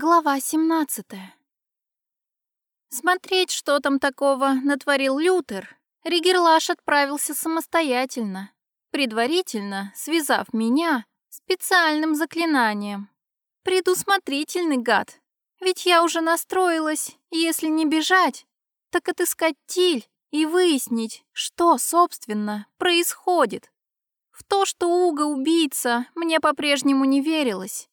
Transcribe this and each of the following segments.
Глава 17 Смотреть, что там такого натворил Лютер, Ригерлаш отправился самостоятельно, предварительно связав меня специальным заклинанием. Предусмотрительный гад, ведь я уже настроилась, если не бежать, так отыскать Тиль и выяснить, что, собственно, происходит. В то, что Уга убийца, мне по-прежнему не верилось.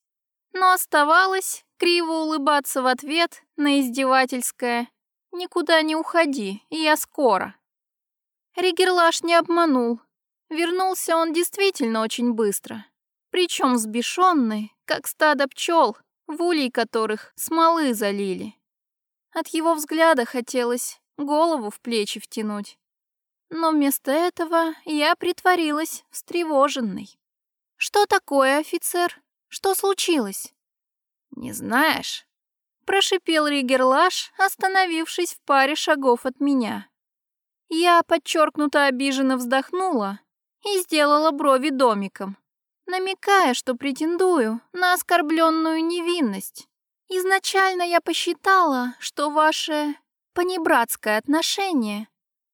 Но оставалось криво улыбаться в ответ на издевательское «Никуда не уходи, я скоро». Ригерлаш не обманул. Вернулся он действительно очень быстро. Причем взбешенный, как стадо пчел, в улей которых смолы залили. От его взгляда хотелось голову в плечи втянуть. Но вместо этого я притворилась встревоженной. «Что такое, офицер? Что случилось?» «Не знаешь?» Прошипел Ригерлаш, остановившись в паре шагов от меня. Я подчеркнуто обиженно вздохнула и сделала брови домиком, намекая, что претендую на оскорбленную невинность. Изначально я посчитала, что ваше понебратское отношение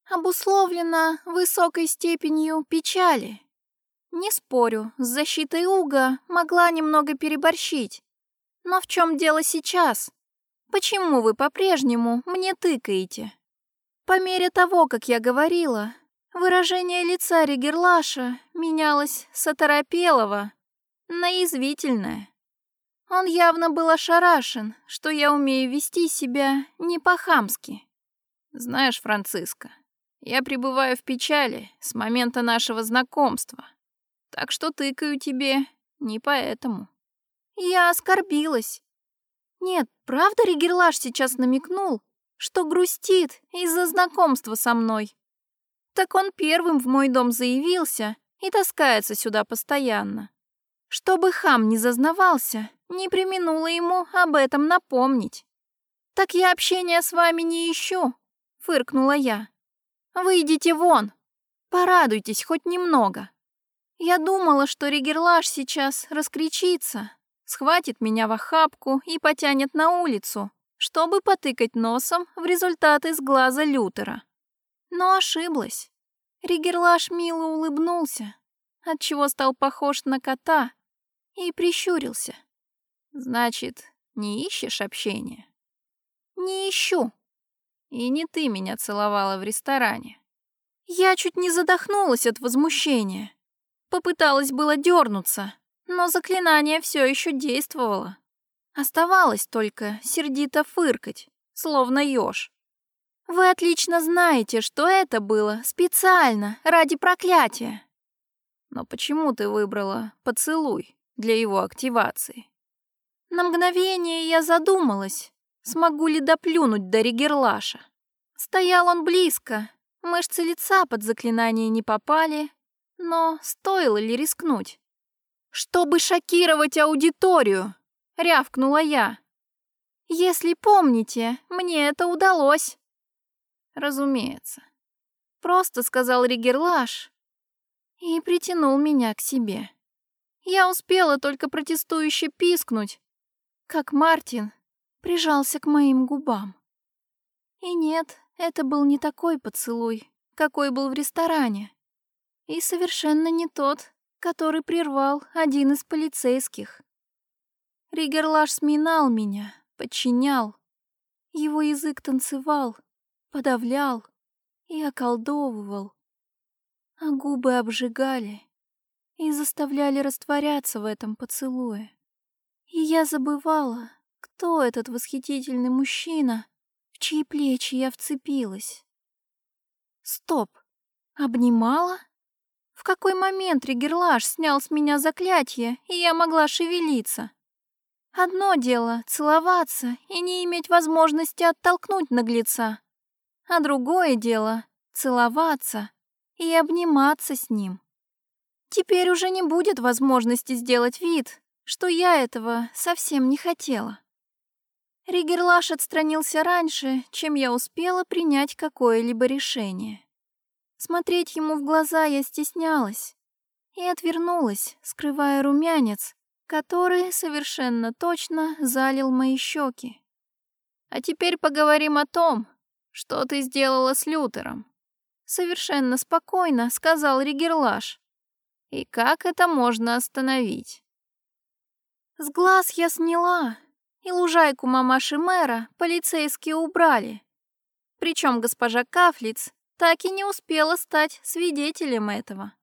обусловлено высокой степенью печали. Не спорю, с защитой Уга могла немного переборщить, но в чем дело сейчас? Почему вы по-прежнему мне тыкаете? По мере того, как я говорила, выражение лица Ригерлаша менялось с оторопелого на язвительное. Он явно был ошарашен, что я умею вести себя не по-хамски. Знаешь, Франциска, я пребываю в печали с момента нашего знакомства, так что тыкаю тебе не поэтому. Я оскорбилась. Нет, правда Ригерлаш сейчас намекнул, что грустит из-за знакомства со мной? Так он первым в мой дом заявился и таскается сюда постоянно. Чтобы хам не зазнавался, не применула ему об этом напомнить. «Так я общения с вами не ищу», — фыркнула я. «Выйдите вон, порадуйтесь хоть немного». Я думала, что Ригерлаш сейчас раскричится, схватит меня в охапку и потянет на улицу, чтобы потыкать носом в результаты из глаза Лютера. Но ошиблась. Ригерлаш мило улыбнулся, отчего стал похож на кота, и прищурился. «Значит, не ищешь общения?» «Не ищу». «И не ты меня целовала в ресторане?» Я чуть не задохнулась от возмущения. Попыталась было дернуться, но заклинание все еще действовало. Оставалось только сердито фыркать, словно еж. Вы отлично знаете, что это было специально, ради проклятия. Но почему ты выбрала поцелуй для его активации? На мгновение я задумалась, смогу ли доплюнуть до Ригерлаша. Стоял он близко, мышцы лица под заклинание не попали, но стоило ли рискнуть? «Чтобы шокировать аудиторию!» — рявкнула я. «Если помните, мне это удалось». «Разумеется», — просто сказал Ригерлаш и притянул меня к себе. Я успела только протестующе пискнуть, как Мартин прижался к моим губам. И нет, это был не такой поцелуй, какой был в ресторане. И совершенно не тот, который прервал один из полицейских. Ригерлаш сминал меня, подчинял. Его язык танцевал, подавлял и околдовывал. А губы обжигали и заставляли растворяться в этом поцелуе. И я забывала, кто этот восхитительный мужчина, в чьи плечи я вцепилась. Стоп! Обнимала? В какой момент Ригерлаш снял с меня заклятие, и я могла шевелиться? Одно дело — целоваться и не иметь возможности оттолкнуть наглеца. А другое дело — целоваться и обниматься с ним. Теперь уже не будет возможности сделать вид, что я этого совсем не хотела. Ригерлаш отстранился раньше, чем я успела принять какое-либо решение. Смотреть ему в глаза я стеснялась и отвернулась, скрывая румянец, который совершенно точно залил мои щеки. «А теперь поговорим о том, что ты сделала с Лютером», совершенно спокойно сказал Ригерлаш. «И как это можно остановить?» С глаз я сняла, и лужайку мамаши мэра полицейские убрали. Причем госпожа Кафлиц так и не успела стать свидетелем этого.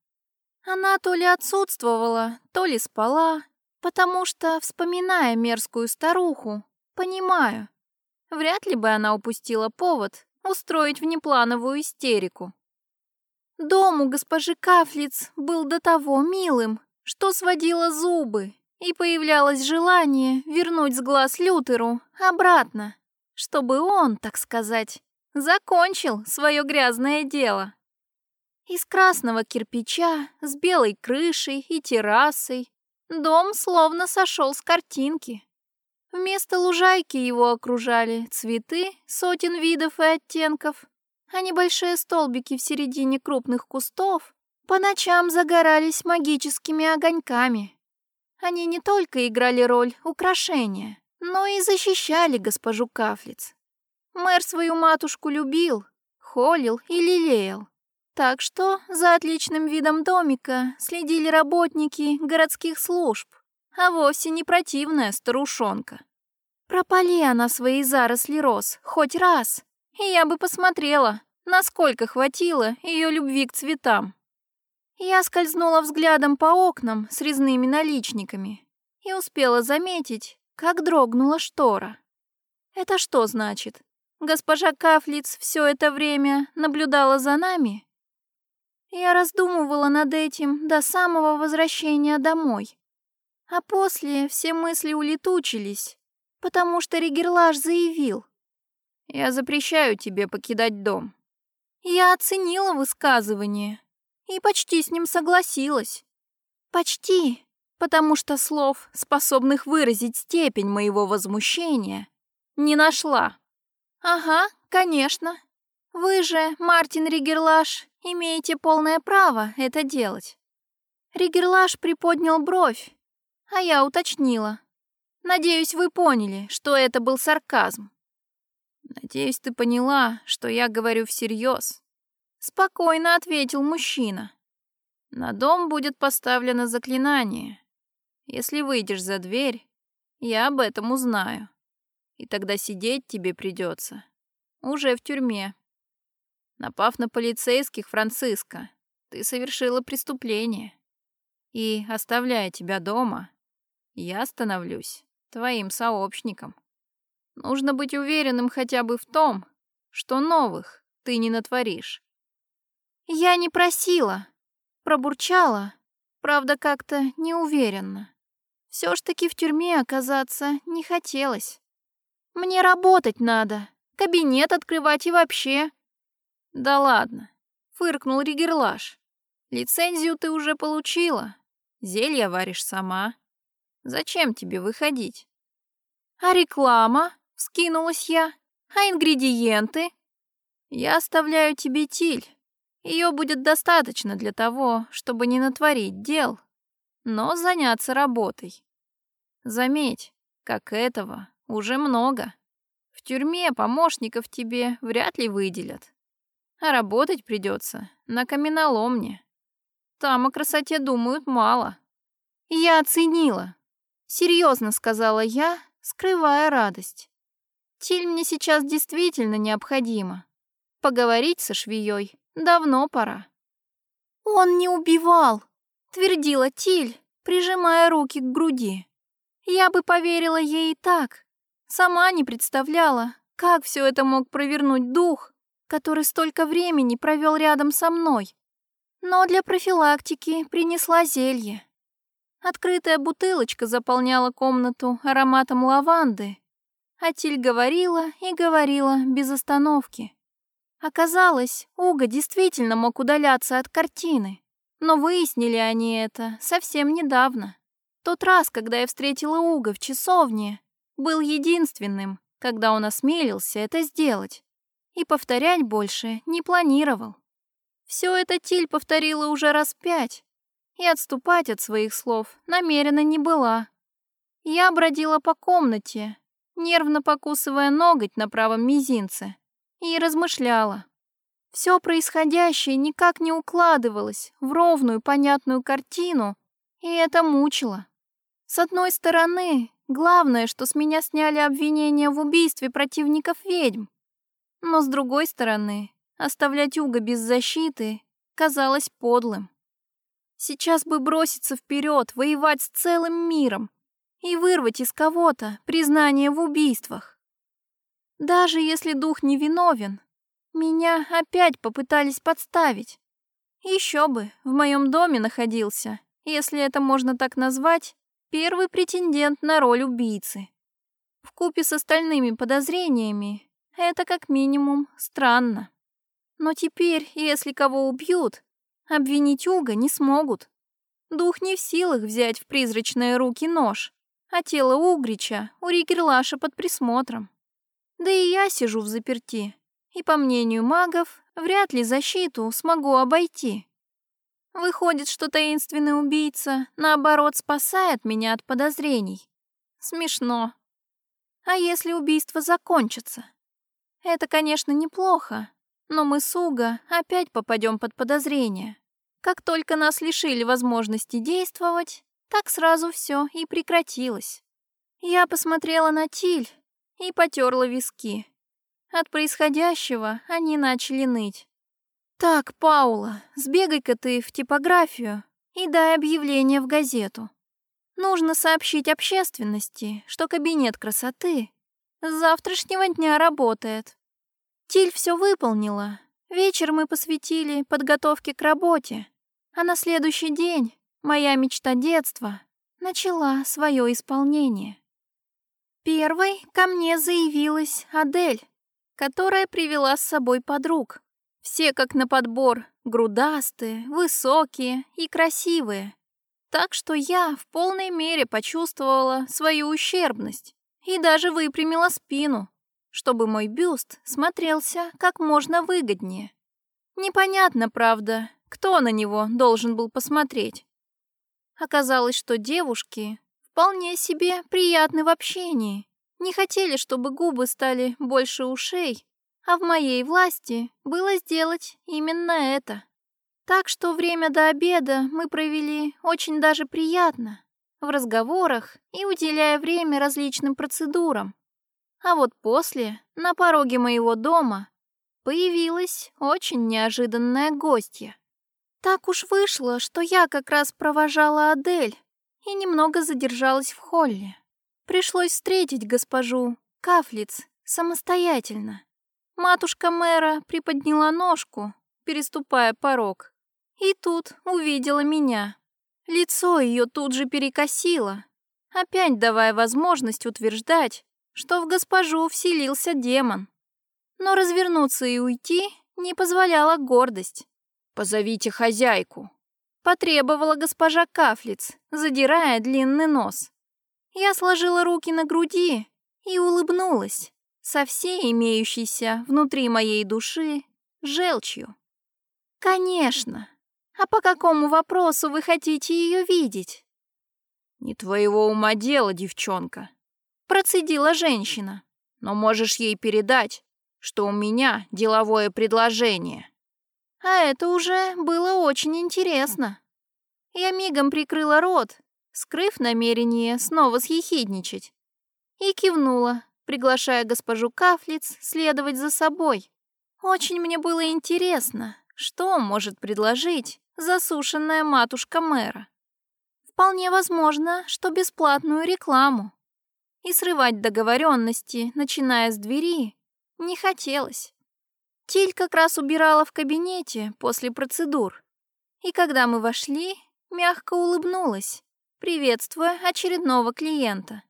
Она то ли отсутствовала, то ли спала, потому что, вспоминая мерзкую старуху, понимаю, вряд ли бы она упустила повод устроить внеплановую истерику. Дом у госпожи Кафлиц был до того милым, что сводило зубы, и появлялось желание вернуть с глаз Лютеру обратно, чтобы он, так сказать, закончил свое грязное дело. Из красного кирпича с белой крышей и террасой дом словно сошел с картинки. Вместо лужайки его окружали цветы сотен видов и оттенков, а небольшие столбики в середине крупных кустов по ночам загорались магическими огоньками. Они не только играли роль украшения, но и защищали госпожу Кафлиц. Мэр свою матушку любил, холил и лелеял. Так что за отличным видом домика следили работники городских служб, а вовсе не противная старушонка. Пропали она свои заросли роз хоть раз, и я бы посмотрела, насколько хватило ее любви к цветам. Я скользнула взглядом по окнам с резными наличниками и успела заметить, как дрогнула штора. Это что значит? Госпожа Кафлиц все это время наблюдала за нами? Я раздумывала над этим до самого возвращения домой. А после все мысли улетучились, потому что Ригерлаш заявил. «Я запрещаю тебе покидать дом». Я оценила высказывание и почти с ним согласилась. Почти, потому что слов, способных выразить степень моего возмущения, не нашла. «Ага, конечно. Вы же, Мартин Ригерлаш, имеете полное право это делать. Ригерлаш приподнял бровь, а я уточнила. Надеюсь, вы поняли, что это был сарказм. Надеюсь, ты поняла, что я говорю всерьез. Спокойно ответил мужчина. На дом будет поставлено заклинание. Если выйдешь за дверь, я об этом узнаю. И тогда сидеть тебе придется. Уже в тюрьме. Напав на полицейских, Франциска, ты совершила преступление. И, оставляя тебя дома, я становлюсь твоим сообщником. Нужно быть уверенным хотя бы в том, что новых ты не натворишь. Я не просила, пробурчала, правда, как-то неуверенно. Все ж таки в тюрьме оказаться не хотелось. Мне работать надо, кабинет открывать и вообще. «Да ладно», — фыркнул Ригерлаш. «Лицензию ты уже получила. Зелья варишь сама. Зачем тебе выходить?» «А реклама?» — вскинулась я. «А ингредиенты?» «Я оставляю тебе тиль. Ее будет достаточно для того, чтобы не натворить дел, но заняться работой. Заметь, как этого уже много. В тюрьме помощников тебе вряд ли выделят а работать придется на каменоломне. Там о красоте думают мало. Я оценила. Серьезно сказала я, скрывая радость. Тиль мне сейчас действительно необходимо. Поговорить со швеей давно пора. Он не убивал, твердила Тиль, прижимая руки к груди. Я бы поверила ей и так. Сама не представляла, как все это мог провернуть дух, который столько времени провел рядом со мной. Но для профилактики принесла зелье. Открытая бутылочка заполняла комнату ароматом лаванды. А Тиль говорила и говорила без остановки. Оказалось, Уга действительно мог удаляться от картины. Но выяснили они это совсем недавно. Тот раз, когда я встретила Уга в часовне, был единственным, когда он осмелился это сделать и повторять больше не планировал. Все это Тиль повторила уже раз пять, и отступать от своих слов намеренно не была. Я бродила по комнате, нервно покусывая ноготь на правом мизинце, и размышляла. Все происходящее никак не укладывалось в ровную понятную картину, и это мучило. С одной стороны, главное, что с меня сняли обвинения в убийстве противников ведьм. Но с другой стороны, оставлять Уга без защиты казалось подлым. Сейчас бы броситься вперед, воевать с целым миром и вырвать из кого-то признание в убийствах. Даже если дух невиновен, меня опять попытались подставить. Еще бы, в моем доме находился, если это можно так назвать, первый претендент на роль убийцы. В купе с остальными подозрениями это как минимум странно. Но теперь, если кого убьют, обвинить Уга не смогут. Дух не в силах взять в призрачные руки нож, а тело Угрича у Ригерлаша под присмотром. Да и я сижу в заперти, и, по мнению магов, вряд ли защиту смогу обойти. Выходит, что таинственный убийца, наоборот, спасает меня от подозрений. Смешно. А если убийство закончится? Это, конечно, неплохо, но мы с Уго опять попадем под подозрение. Как только нас лишили возможности действовать, так сразу все и прекратилось. Я посмотрела на Тиль и потерла виски. От происходящего они начали ныть. «Так, Паула, сбегай-ка ты в типографию и дай объявление в газету. Нужно сообщить общественности, что кабинет красоты с завтрашнего дня работает. Тиль все выполнила. Вечер мы посвятили подготовке к работе, а на следующий день моя мечта детства начала свое исполнение. Первой ко мне заявилась Адель, которая привела с собой подруг. Все как на подбор, грудастые, высокие и красивые. Так что я в полной мере почувствовала свою ущербность и даже выпрямила спину, чтобы мой бюст смотрелся как можно выгоднее. Непонятно, правда, кто на него должен был посмотреть. Оказалось, что девушки вполне себе приятны в общении. Не хотели, чтобы губы стали больше ушей, а в моей власти было сделать именно это. Так что время до обеда мы провели очень даже приятно, в разговорах и уделяя время различным процедурам. А вот после, на пороге моего дома, появилась очень неожиданная гостья. Так уж вышло, что я как раз провожала Адель и немного задержалась в холле. Пришлось встретить госпожу Кафлиц самостоятельно. Матушка мэра приподняла ножку, переступая порог, и тут увидела меня. Лицо ее тут же перекосило, опять давая возможность утверждать, что в госпожу вселился демон. Но развернуться и уйти не позволяла гордость. «Позовите хозяйку», — потребовала госпожа Кафлиц, задирая длинный нос. Я сложила руки на груди и улыбнулась со всей имеющейся внутри моей души желчью. «Конечно. А по какому вопросу вы хотите ее видеть?» «Не твоего ума дело, девчонка», — процедила женщина. «Но можешь ей передать, что у меня деловое предложение». А это уже было очень интересно. Я мигом прикрыла рот, скрыв намерение снова съехидничать, и кивнула, приглашая госпожу Кафлиц следовать за собой. Очень мне было интересно, что может предложить засушенная матушка мэра. Вполне возможно, что бесплатную рекламу. И срывать договоренности, начиная с двери, не хотелось. Тиль как раз убирала в кабинете после процедур. И когда мы вошли, мягко улыбнулась, приветствуя очередного клиента.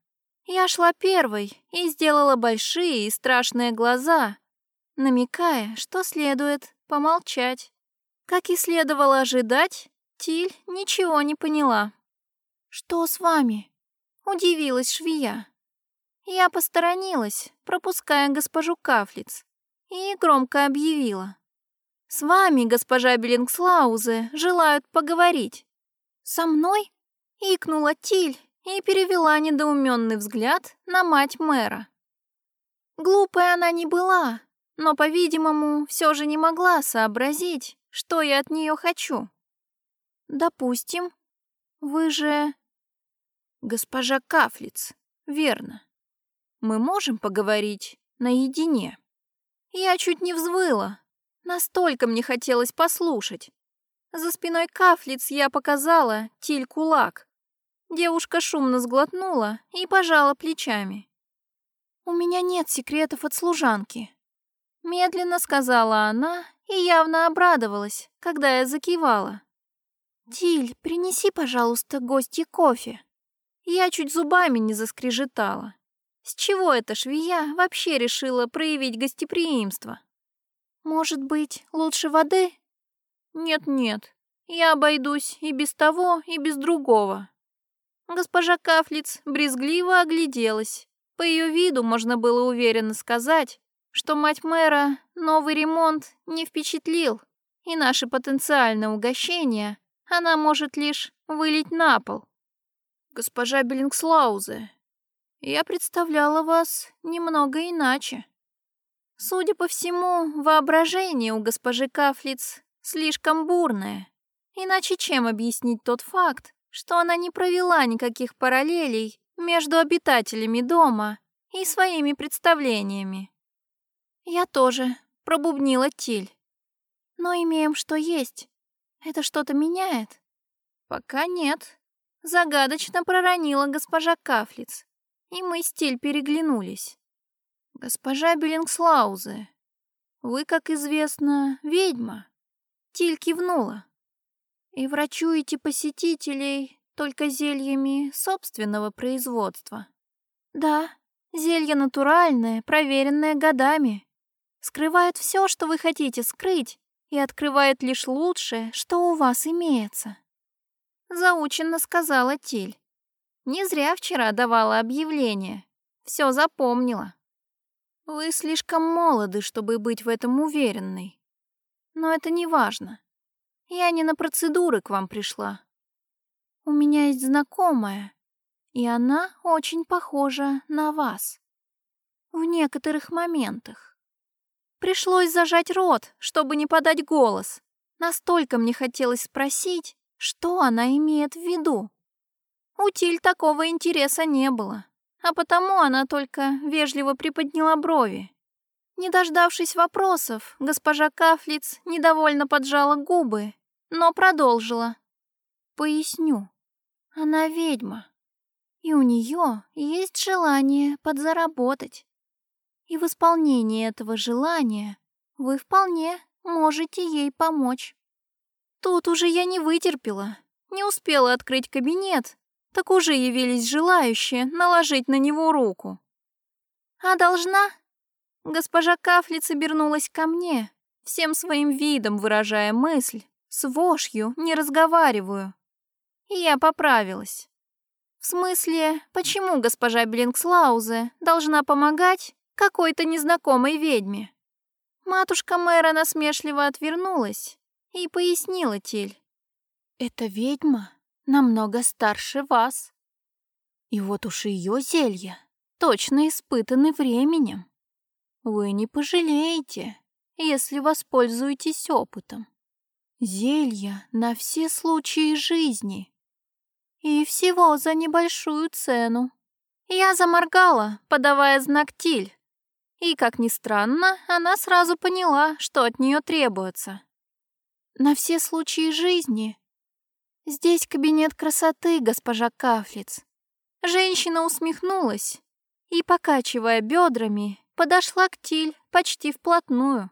Я шла первой и сделала большие и страшные глаза, намекая, что следует помолчать. Как и следовало ожидать, Тиль ничего не поняла. «Что с вами?» — удивилась швея. Я посторонилась, пропуская госпожу Кафлиц, и громко объявила. «С вами, госпожа Беллингслаузе, желают поговорить». «Со мной?» — икнула Тиль и перевела недоуменный взгляд на мать мэра. Глупая она не была, но, по-видимому, все же не могла сообразить, что я от нее хочу. Допустим, вы же... Госпожа Кафлиц, верно. Мы можем поговорить наедине. Я чуть не взвыла. Настолько мне хотелось послушать. За спиной Кафлиц я показала Тиль кулак. Девушка шумно сглотнула и пожала плечами. «У меня нет секретов от служанки», — медленно сказала она и явно обрадовалась, когда я закивала. «Тиль, принеси, пожалуйста, гостье кофе». Я чуть зубами не заскрежетала. С чего эта швея вообще решила проявить гостеприимство? Может быть, лучше воды? Нет-нет, я обойдусь и без того, и без другого. Госпожа Кафлиц брезгливо огляделась. По ее виду можно было уверенно сказать, что мать мэра новый ремонт не впечатлил, и наше потенциальное угощение она может лишь вылить на пол. Госпожа Беллингслаузе, я представляла вас немного иначе. Судя по всему, воображение у госпожи Кафлиц слишком бурное. Иначе чем объяснить тот факт, что она не провела никаких параллелей между обитателями дома и своими представлениями. Я тоже пробубнила Тиль. Но имеем что есть. Это что-то меняет? Пока нет. Загадочно проронила госпожа Кафлиц, и мы с Тиль переглянулись. Госпожа Беллингслаузе, вы, как известно, ведьма. Тиль кивнула и врачуете посетителей только зельями собственного производства. Да, зелье натуральное, проверенное годами. Скрывает все, что вы хотите скрыть, и открывает лишь лучшее, что у вас имеется. Заученно сказала Тиль. Не зря вчера давала объявление. Все запомнила. Вы слишком молоды, чтобы быть в этом уверенной. Но это не важно. Я не на процедуры к вам пришла. У меня есть знакомая, и она очень похожа на вас. В некоторых моментах. Пришлось зажать рот, чтобы не подать голос. Настолько мне хотелось спросить, что она имеет в виду. У Тиль такого интереса не было, а потому она только вежливо приподняла брови. Не дождавшись вопросов, госпожа Кафлиц недовольно поджала губы но продолжила. Поясню. Она ведьма, и у нее есть желание подзаработать. И в исполнении этого желания вы вполне можете ей помочь. Тут уже я не вытерпела, не успела открыть кабинет, так уже явились желающие наложить на него руку. А должна? Госпожа Кафлиц обернулась ко мне, всем своим видом выражая мысль, с вошью не разговариваю. И я поправилась. В смысле, почему госпожа Блинкслаузе должна помогать какой-то незнакомой ведьме? Матушка мэра насмешливо отвернулась и пояснила Тиль. «Эта ведьма намного старше вас. И вот уж ее зелья точно испытаны временем. Вы не пожалеете, если воспользуетесь опытом. Зелья на все случаи жизни. И всего за небольшую цену. Я заморгала, подавая знак Тиль. И, как ни странно, она сразу поняла, что от нее требуется. На все случаи жизни. Здесь кабинет красоты, госпожа Кафлиц. Женщина усмехнулась и, покачивая бедрами, подошла к Тиль почти вплотную.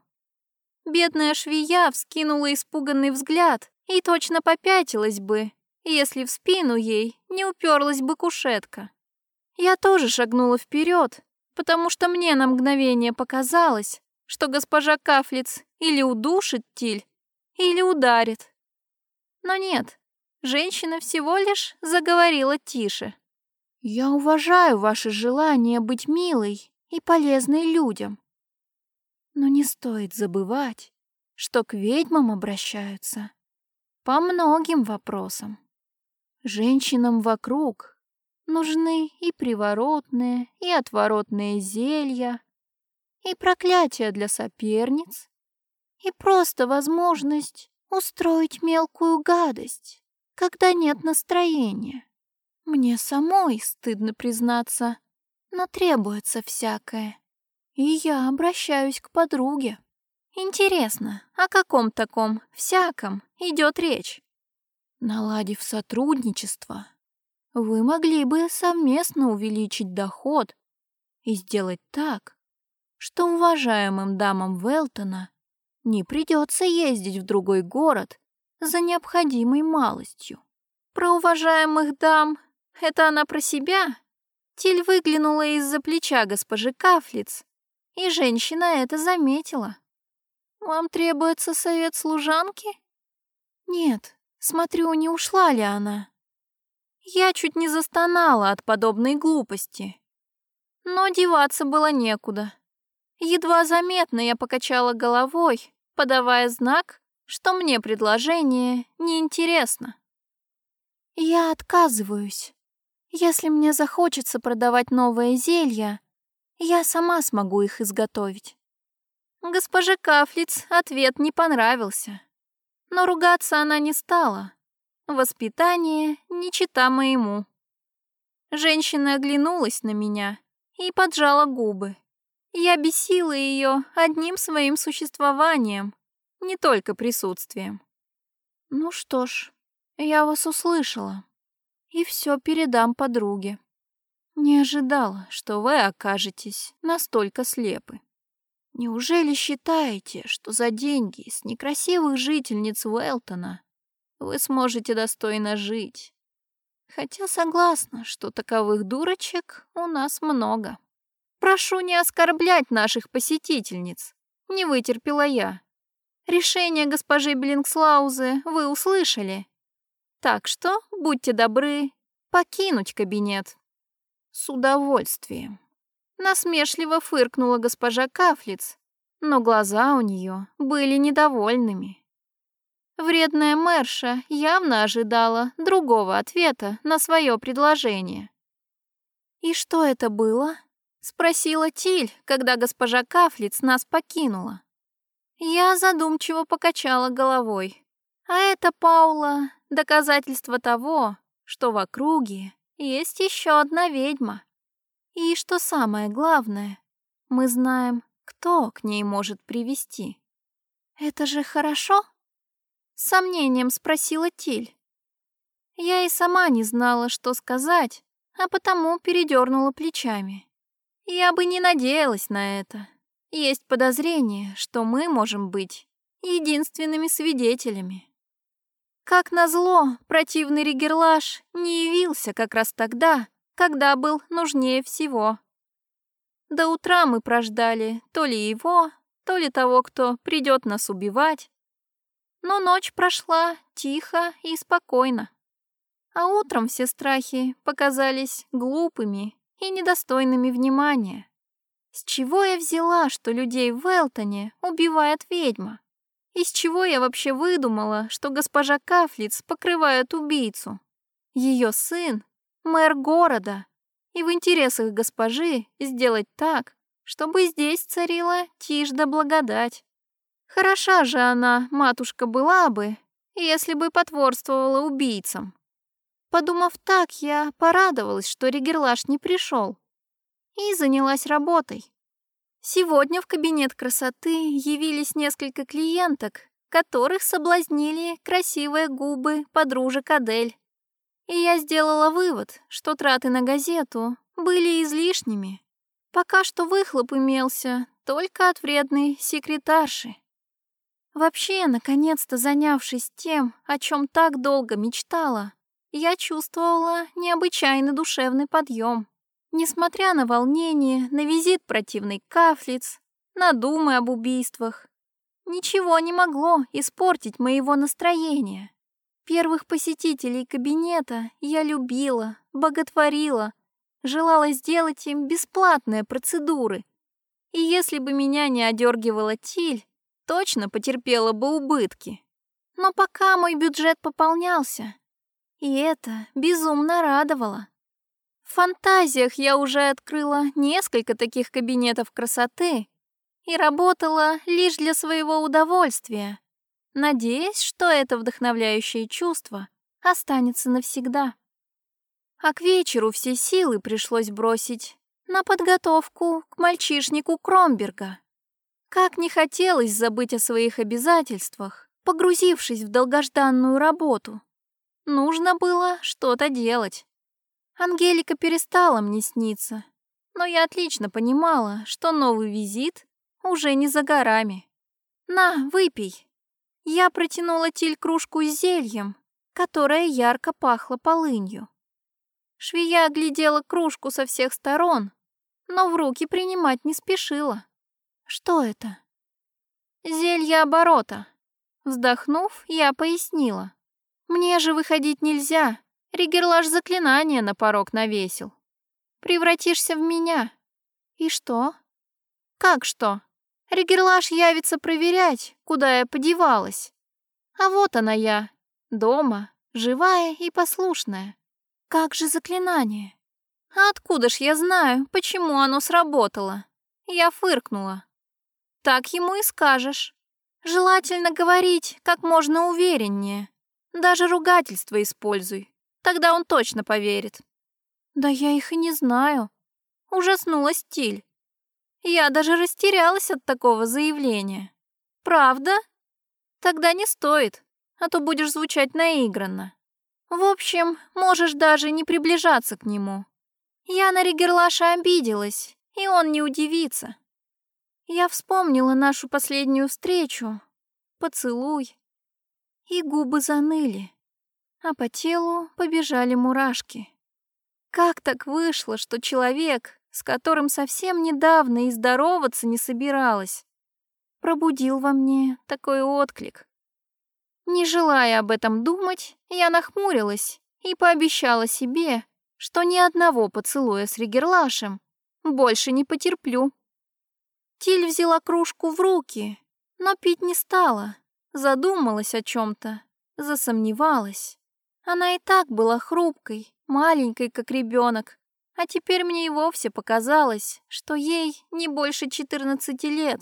Бедная швея вскинула испуганный взгляд и точно попятилась бы, если в спину ей не уперлась бы кушетка. Я тоже шагнула вперед, потому что мне на мгновение показалось, что госпожа Кафлиц или удушит Тиль, или ударит. Но нет, женщина всего лишь заговорила тише. «Я уважаю ваше желание быть милой и полезной людям. Но не стоит забывать, что к ведьмам обращаются по многим вопросам. Женщинам вокруг Нужны и приворотные, и отворотные зелья, и проклятия для соперниц, и просто возможность устроить мелкую гадость, когда нет настроения. Мне самой стыдно признаться, но требуется всякое. И я обращаюсь к подруге. Интересно, о каком таком всяком идет речь? Наладив сотрудничество, вы могли бы совместно увеличить доход и сделать так, что уважаемым дамам Велтона не придется ездить в другой город за необходимой малостью. Про уважаемых дам — это она про себя? Тиль выглянула из-за плеча госпожи Кафлиц, и женщина это заметила. «Вам требуется совет служанки?» «Нет, смотрю, не ушла ли она?» Я чуть не застонала от подобной глупости. Но деваться было некуда. Едва заметно я покачала головой, подавая знак, что мне предложение неинтересно. Я отказываюсь. Если мне захочется продавать новые зелья, я сама смогу их изготовить. Госпоже Кафлиц ответ не понравился. Но ругаться она не стала. Воспитание не чита моему. Женщина оглянулась на меня и поджала губы. Я бесила ее одним своим существованием, не только присутствием. Ну что ж, я вас услышала и все передам подруге. Не ожидала, что вы окажетесь настолько слепы. Неужели считаете, что за деньги с некрасивых жительниц Уэлтона вы сможете достойно жить? Хотя согласна, что таковых дурочек у нас много. Прошу не оскорблять наших посетительниц. Не вытерпела я. Решение госпожи Блинкслаузе вы услышали. Так что будьте добры покинуть кабинет. С удовольствием. Насмешливо фыркнула госпожа Кафлиц, но глаза у нее были недовольными. Вредная мэрша явно ожидала другого ответа на свое предложение. «И что это было?» Спросила Тиль, когда госпожа Кафлиц нас покинула. Я задумчиво покачала головой. А это, Паула, доказательство того, что в округе есть еще одна ведьма. И что самое главное, мы знаем, кто к ней может привести. Это же хорошо? С сомнением спросила Тиль. Я и сама не знала, что сказать, а потому передернула плечами. Я бы не надеялась на это. Есть подозрение, что мы можем быть единственными свидетелями. Как назло, противный Ригерлаш не явился как раз тогда, когда был нужнее всего. До утра мы прождали то ли его, то ли того, кто придет нас убивать. Но ночь прошла тихо и спокойно. А утром все страхи показались глупыми и недостойными внимания. С чего я взяла, что людей в Элтоне убивает ведьма? Из чего я вообще выдумала, что госпожа Кафлиц покрывает убийцу? Ее сын — мэр города, и в интересах госпожи сделать так, чтобы здесь царила тишь да благодать. Хороша же она, матушка, была бы, если бы потворствовала убийцам. Подумав так, я порадовалась, что Ригерлаш не пришел, и занялась работой. Сегодня в кабинет красоты явились несколько клиенток, которых соблазнили красивые губы подружек Адель. И я сделала вывод, что траты на газету были излишними. Пока что выхлоп имелся только от вредной секретарши. Вообще, наконец-то занявшись тем, о чем так долго мечтала, я чувствовала необычайный душевный подъем. Несмотря на волнение, на визит противный кафлиц, на думы об убийствах, ничего не могло испортить моего настроения. Первых посетителей кабинета я любила, боготворила, желала сделать им бесплатные процедуры. И если бы меня не одергивала Тиль, точно потерпела бы убытки. Но пока мой бюджет пополнялся, и это безумно радовало. В фантазиях я уже открыла несколько таких кабинетов красоты и работала лишь для своего удовольствия, надеясь, что это вдохновляющее чувство останется навсегда. А к вечеру все силы пришлось бросить на подготовку к мальчишнику Кромберга. Как не хотелось забыть о своих обязательствах, погрузившись в долгожданную работу. Нужно было что-то делать. Ангелика перестала мне сниться, но я отлично понимала, что новый визит уже не за горами. «На, выпей!» Я протянула Тиль кружку с зельем, которая ярко пахла полынью. Швея оглядела кружку со всех сторон, но в руки принимать не спешила. «Что это?» «Зелье оборота». Вздохнув, я пояснила. «Мне же выходить нельзя. Ригерлаш заклинание на порог навесил. Превратишься в меня. И что?» «Как что?» Ригерлаш явится проверять, куда я подевалась. А вот она я, дома, живая и послушная. Как же заклинание? А откуда ж я знаю, почему оно сработало? Я фыркнула. Так ему и скажешь. Желательно говорить как можно увереннее. Даже ругательство используй. Тогда он точно поверит. Да я их и не знаю. Ужаснулась Тиль. Я даже растерялась от такого заявления. Правда? Тогда не стоит, а то будешь звучать наигранно. В общем, можешь даже не приближаться к нему. Я на Ригерлаша обиделась, и он не удивится. Я вспомнила нашу последнюю встречу, поцелуй, и губы заныли, а по телу побежали мурашки. Как так вышло, что человек, с которым совсем недавно и здороваться не собиралась, пробудил во мне такой отклик? Не желая об этом думать, я нахмурилась и пообещала себе, что ни одного поцелуя с Ригерлашем больше не потерплю. Тиль взяла кружку в руки, но пить не стала. Задумалась о чем-то, засомневалась. Она и так была хрупкой, маленькой, как ребенок, а теперь мне и вовсе показалось, что ей не больше 14 лет.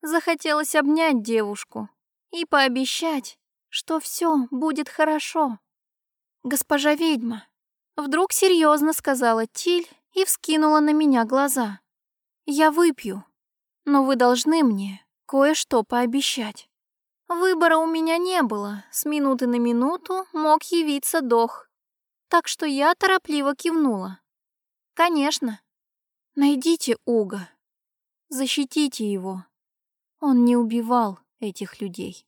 Захотелось обнять девушку и пообещать, что все будет хорошо. «Госпожа ведьма», — вдруг серьезно сказала Тиль и вскинула на меня глаза. «Я выпью, но вы должны мне кое-что пообещать. Выбора у меня не было, с минуты на минуту мог явиться дох. Так что я торопливо кивнула. Конечно. Найдите Уга. Защитите его. Он не убивал этих людей.